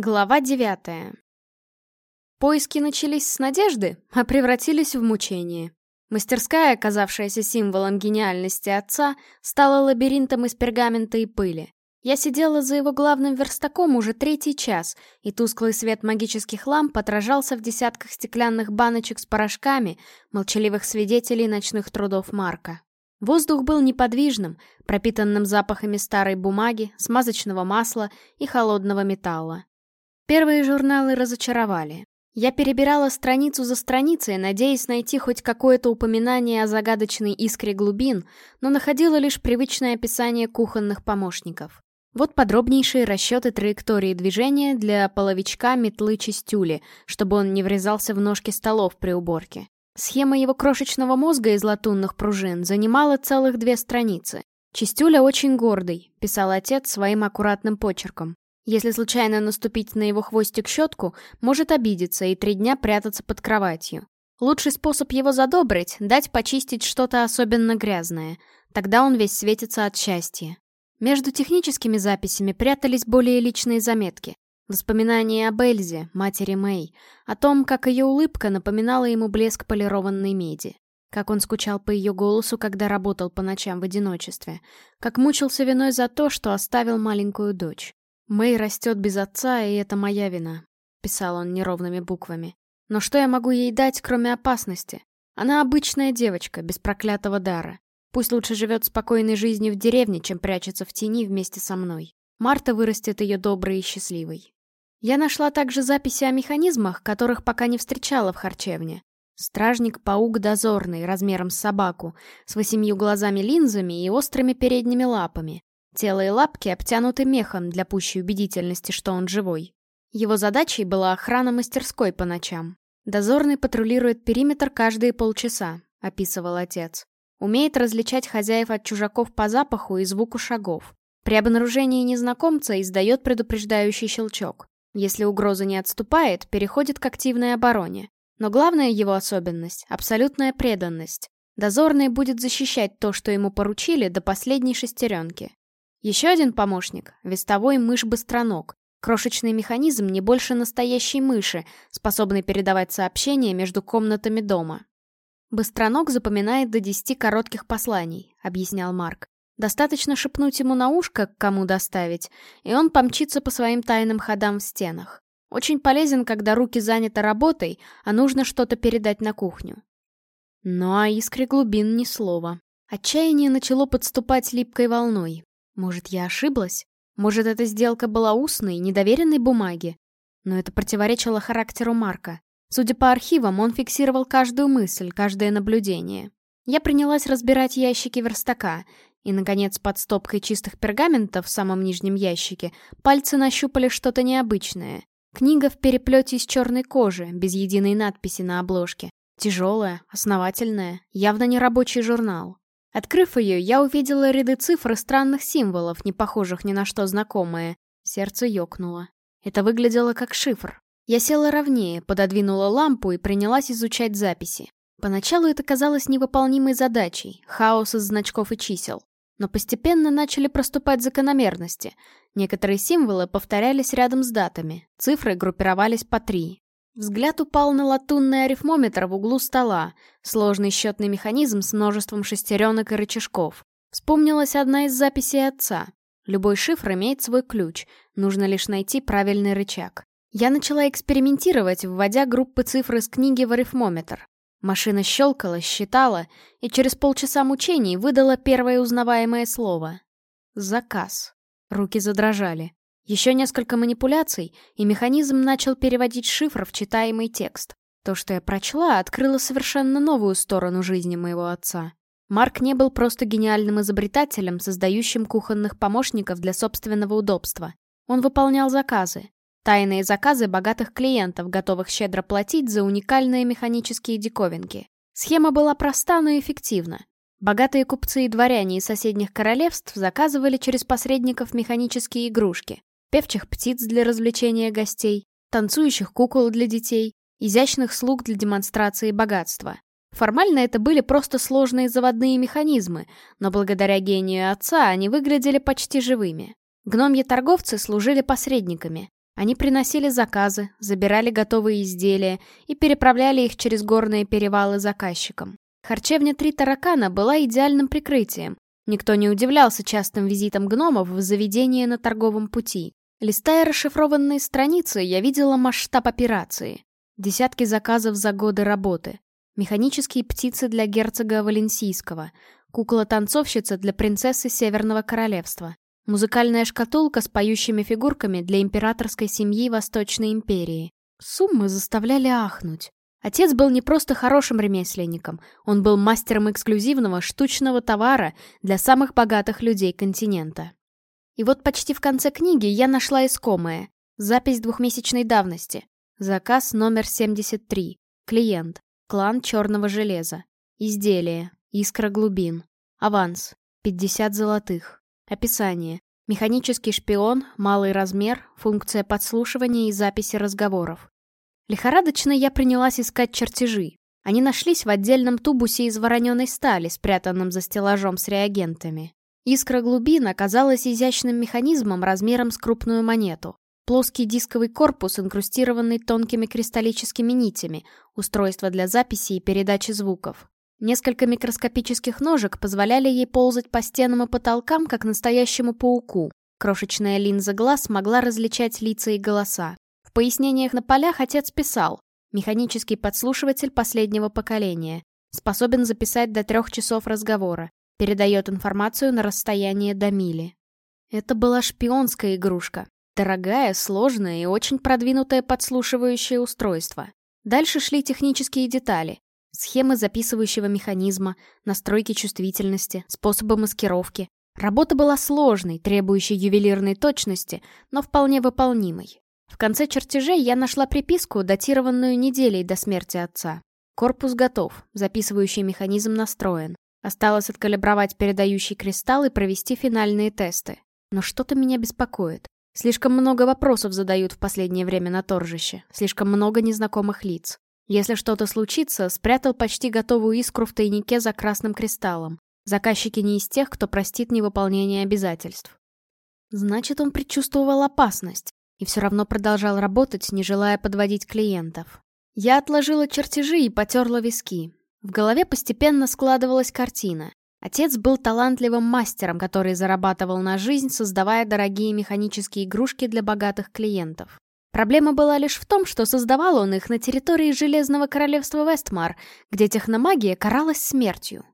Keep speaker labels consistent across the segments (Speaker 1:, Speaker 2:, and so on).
Speaker 1: Глава девятая. Поиски начались с надежды, а превратились в мучение. Мастерская, оказавшаяся символом гениальности отца, стала лабиринтом из пергамента и пыли. Я сидела за его главным верстаком уже третий час, и тусклый свет магических ламп отражался в десятках стеклянных баночек с порошками, молчаливых свидетелей ночных трудов Марка. Воздух был неподвижным, пропитанным запахами старой бумаги, смазочного масла и холодного металла. Первые журналы разочаровали. Я перебирала страницу за страницей, надеясь найти хоть какое-то упоминание о загадочной искре глубин, но находила лишь привычное описание кухонных помощников. Вот подробнейшие расчеты траектории движения для половичка метлы-чистюли, чтобы он не врезался в ножки столов при уборке. Схема его крошечного мозга из латунных пружин занимала целых две страницы. «Чистюля очень гордый», — писал отец своим аккуратным почерком. Если случайно наступить на его хвостик щетку, может обидеться и три дня прятаться под кроватью. Лучший способ его задобрить — дать почистить что-то особенно грязное. Тогда он весь светится от счастья. Между техническими записями прятались более личные заметки. Воспоминания об Эльзе, матери Мэй, о том, как ее улыбка напоминала ему блеск полированной меди. Как он скучал по ее голосу, когда работал по ночам в одиночестве. Как мучился виной за то, что оставил маленькую дочь. «Мэй растет без отца, и это моя вина», — писал он неровными буквами. «Но что я могу ей дать, кроме опасности? Она обычная девочка, без проклятого дара. Пусть лучше живет спокойной жизнью в деревне, чем прячется в тени вместе со мной. Марта вырастет ее доброй и счастливой». Я нашла также записи о механизмах, которых пока не встречала в харчевне. Стражник-паук дозорный, размером с собаку, с восемью глазами-линзами и острыми передними лапами. Тело и лапки обтянуты мехом для пущей убедительности, что он живой. Его задачей была охрана мастерской по ночам. Дозорный патрулирует периметр каждые полчаса, описывал отец. Умеет различать хозяев от чужаков по запаху и звуку шагов. При обнаружении незнакомца издает предупреждающий щелчок. Если угроза не отступает, переходит к активной обороне. Но главная его особенность — абсолютная преданность. Дозорный будет защищать то, что ему поручили, до последней шестеренки. Еще один помощник — вестовой мышь-быстроног. Крошечный механизм не больше настоящей мыши, способный передавать сообщения между комнатами дома. «Быстроног запоминает до 10 коротких посланий», — объяснял Марк. «Достаточно шепнуть ему на ушко, к кому доставить, и он помчится по своим тайным ходам в стенах. Очень полезен, когда руки заняты работой, а нужно что-то передать на кухню». Ну а искре глубин ни слова. Отчаяние начало подступать липкой волной. Может, я ошиблась? Может, эта сделка была устной, недоверенной бумаги? Но это противоречило характеру Марка. Судя по архивам, он фиксировал каждую мысль, каждое наблюдение. Я принялась разбирать ящики верстака, и, наконец, под стопкой чистых пергаментов в самом нижнем ящике пальцы нащупали что-то необычное. Книга в переплете из черной кожи, без единой надписи на обложке. Тяжелая, основательная, явно не рабочий журнал. Открыв ее, я увидела ряды цифр и странных символов, не похожих ни на что знакомые. Сердце ёкнуло. Это выглядело как шифр. Я села ровнее, пододвинула лампу и принялась изучать записи. Поначалу это казалось невыполнимой задачей, хаос из значков и чисел. Но постепенно начали проступать закономерности. Некоторые символы повторялись рядом с датами, цифры группировались по три, Взгляд упал на латунный арифмометр в углу стола, сложный счетный механизм с множеством шестеренок и рычажков. Вспомнилась одна из записей отца. Любой шифр имеет свой ключ, нужно лишь найти правильный рычаг. Я начала экспериментировать, вводя группы цифр из книги в арифмометр. Машина щелкала, считала, и через полчаса мучений выдала первое узнаваемое слово. Заказ. Руки задрожали. Еще несколько манипуляций, и механизм начал переводить шифр в читаемый текст. То, что я прочла, открыло совершенно новую сторону жизни моего отца. Марк не был просто гениальным изобретателем, создающим кухонных помощников для собственного удобства. Он выполнял заказы. Тайные заказы богатых клиентов, готовых щедро платить за уникальные механические диковинки. Схема была проста, но эффективна. Богатые купцы и дворяне из соседних королевств заказывали через посредников механические игрушки певчих птиц для развлечения гостей, танцующих кукол для детей, изящных слуг для демонстрации богатства. Формально это были просто сложные заводные механизмы, но благодаря гению отца они выглядели почти живыми. Гномьи торговцы служили посредниками. Они приносили заказы, забирали готовые изделия и переправляли их через горные перевалы заказчикам. Харчевня «Три таракана» была идеальным прикрытием. Никто не удивлялся частым визитам гномов в заведение на торговом пути. Листая расшифрованные страницы, я видела масштаб операции. Десятки заказов за годы работы. Механические птицы для герцога Валенсийского. Кукла-танцовщица для принцессы Северного Королевства. Музыкальная шкатулка с поющими фигурками для императорской семьи Восточной империи. Суммы заставляли ахнуть. Отец был не просто хорошим ремесленником, он был мастером эксклюзивного штучного товара для самых богатых людей континента. И вот почти в конце книги я нашла искомое. Запись двухмесячной давности. Заказ номер 73. Клиент. Клан Черного Железа. Изделие. Искра глубин. Аванс. 50 золотых. Описание. Механический шпион, малый размер, функция подслушивания и записи разговоров. Лихорадочно я принялась искать чертежи. Они нашлись в отдельном тубусе из вороненой стали, спрятанном за стеллажом с реагентами. Искра глубин оказалась изящным механизмом размером с крупную монету. Плоский дисковый корпус, инкрустированный тонкими кристаллическими нитями, устройство для записи и передачи звуков. Несколько микроскопических ножек позволяли ей ползать по стенам и потолкам, как настоящему пауку. Крошечная линза глаз могла различать лица и голоса. В пояснениях на полях отец писал «Механический подслушиватель последнего поколения. Способен записать до трех часов разговора. Передает информацию на расстояние до мили». Это была шпионская игрушка. Дорогая, сложная и очень продвинутое подслушивающее устройство. Дальше шли технические детали. Схемы записывающего механизма, настройки чувствительности, способы маскировки. Работа была сложной, требующей ювелирной точности, но вполне выполнимой. В конце чертежей я нашла приписку, датированную неделей до смерти отца. Корпус готов, записывающий механизм настроен. Осталось откалибровать передающий кристалл и провести финальные тесты. Но что-то меня беспокоит. Слишком много вопросов задают в последнее время на торжище. Слишком много незнакомых лиц. Если что-то случится, спрятал почти готовую искру в тайнике за красным кристаллом. Заказчики не из тех, кто простит невыполнение обязательств. Значит, он предчувствовал опасность и все равно продолжал работать, не желая подводить клиентов. Я отложила чертежи и потерла виски. В голове постепенно складывалась картина. Отец был талантливым мастером, который зарабатывал на жизнь, создавая дорогие механические игрушки для богатых клиентов. Проблема была лишь в том, что создавал он их на территории Железного Королевства Вестмар, где техномагия каралась смертью.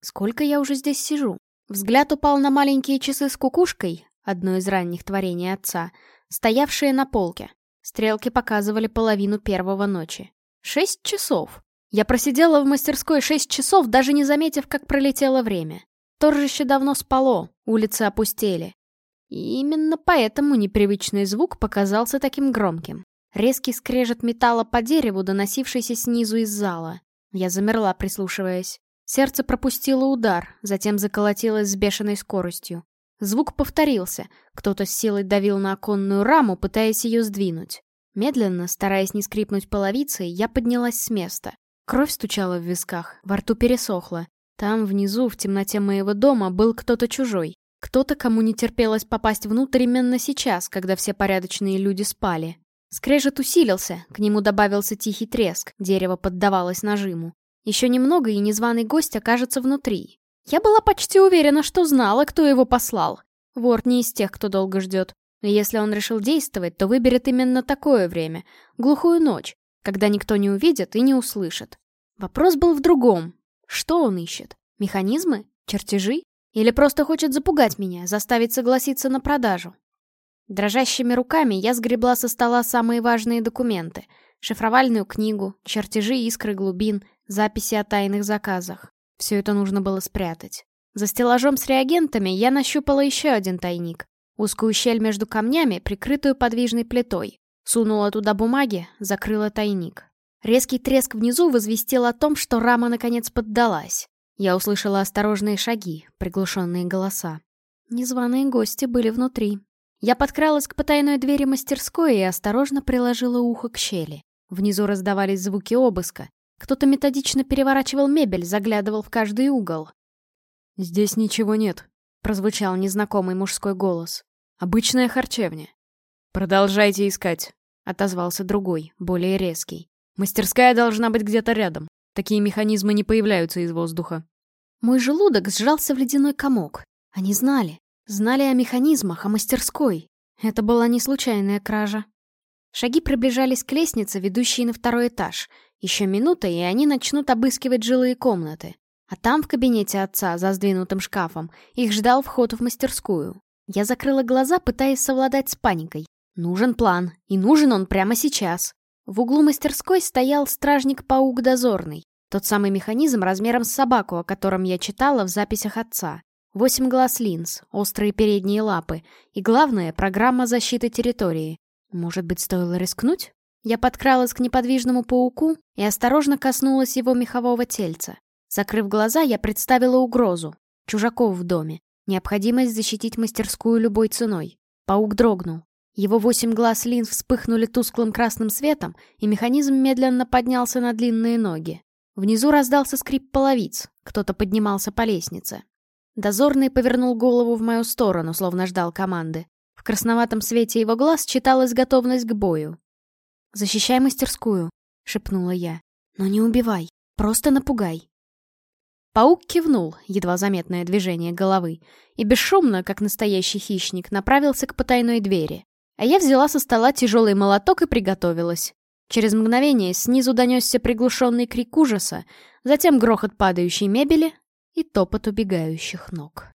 Speaker 1: Сколько я уже здесь сижу? Взгляд упал на маленькие часы с кукушкой, одно из ранних творений отца, стоявшие на полке. Стрелки показывали половину первого ночи. Шесть часов. Я просидела в мастерской шесть часов, даже не заметив, как пролетело время. Торжище давно спало, улицы опустели. И именно поэтому непривычный звук показался таким громким. Резкий скрежет металла по дереву, доносившийся снизу из зала. Я замерла, прислушиваясь. Сердце пропустило удар, затем заколотилось с бешеной скоростью. Звук повторился. Кто-то с силой давил на оконную раму, пытаясь ее сдвинуть. Медленно, стараясь не скрипнуть половицей, я поднялась с места. Кровь стучала в висках, во рту пересохла. Там, внизу, в темноте моего дома, был кто-то чужой. Кто-то, кому не терпелось попасть внутрь именно сейчас, когда все порядочные люди спали. Скрежет усилился, к нему добавился тихий треск, дерево поддавалось нажиму. Еще немного, и незваный гость окажется внутри. Я была почти уверена, что знала, кто его послал. Вор не из тех, кто долго ждет. Если он решил действовать, то выберет именно такое время, глухую ночь, когда никто не увидит и не услышит. Вопрос был в другом. Что он ищет? Механизмы? Чертежи? Или просто хочет запугать меня, заставить согласиться на продажу? Дрожащими руками я сгребла со стола самые важные документы. Шифровальную книгу, чертежи искры глубин, записи о тайных заказах. Все это нужно было спрятать. За стеллажом с реагентами я нащупала еще один тайник. Узкую щель между камнями, прикрытую подвижной плитой. Сунула туда бумаги, закрыла тайник. Резкий треск внизу возвестил о том, что рама наконец поддалась. Я услышала осторожные шаги, приглушенные голоса. Незваные гости были внутри. Я подкралась к потайной двери мастерской и осторожно приложила ухо к щели. Внизу раздавались звуки обыска. Кто-то методично переворачивал мебель, заглядывал в каждый угол.
Speaker 2: «Здесь ничего нет», — прозвучал незнакомый мужской голос. «Обычная харчевня». «Продолжайте искать», — отозвался другой, более резкий. «Мастерская должна быть где-то рядом. Такие механизмы не появляются из воздуха».
Speaker 1: Мой желудок сжался в ледяной комок. Они знали. Знали о механизмах, о мастерской. Это была не случайная кража. Шаги приближались к лестнице, ведущей на второй этаж. Еще минута, и они начнут обыскивать жилые комнаты. А там, в кабинете отца, за сдвинутым шкафом, их ждал вход в мастерскую. Я закрыла глаза, пытаясь совладать с паникой. Нужен план, и нужен он прямо сейчас. В углу мастерской стоял стражник-паук дозорный. Тот самый механизм размером с собаку, о котором я читала в записях отца. Восемь глаз линз, острые передние лапы и, главное, программа защиты территории. Может быть, стоило рискнуть? Я подкралась к неподвижному пауку и осторожно коснулась его мехового тельца. Закрыв глаза, я представила угрозу. Чужаков в доме. Необходимость защитить мастерскую любой ценой. Паук дрогнул. Его восемь глаз линз вспыхнули тусклым красным светом, и механизм медленно поднялся на длинные ноги. Внизу раздался скрип половиц. Кто-то поднимался по лестнице. Дозорный повернул голову в мою сторону, словно ждал команды красноватом свете его глаз читалась готовность к бою. «Защищай мастерскую», — шепнула я. «Но не убивай, просто напугай». Паук кивнул, едва заметное движение головы, и бесшумно, как настоящий хищник, направился к потайной двери. А я взяла со стола тяжелый молоток и приготовилась. Через мгновение снизу донесся приглушенный крик ужаса, затем грохот падающей мебели и топот убегающих ног.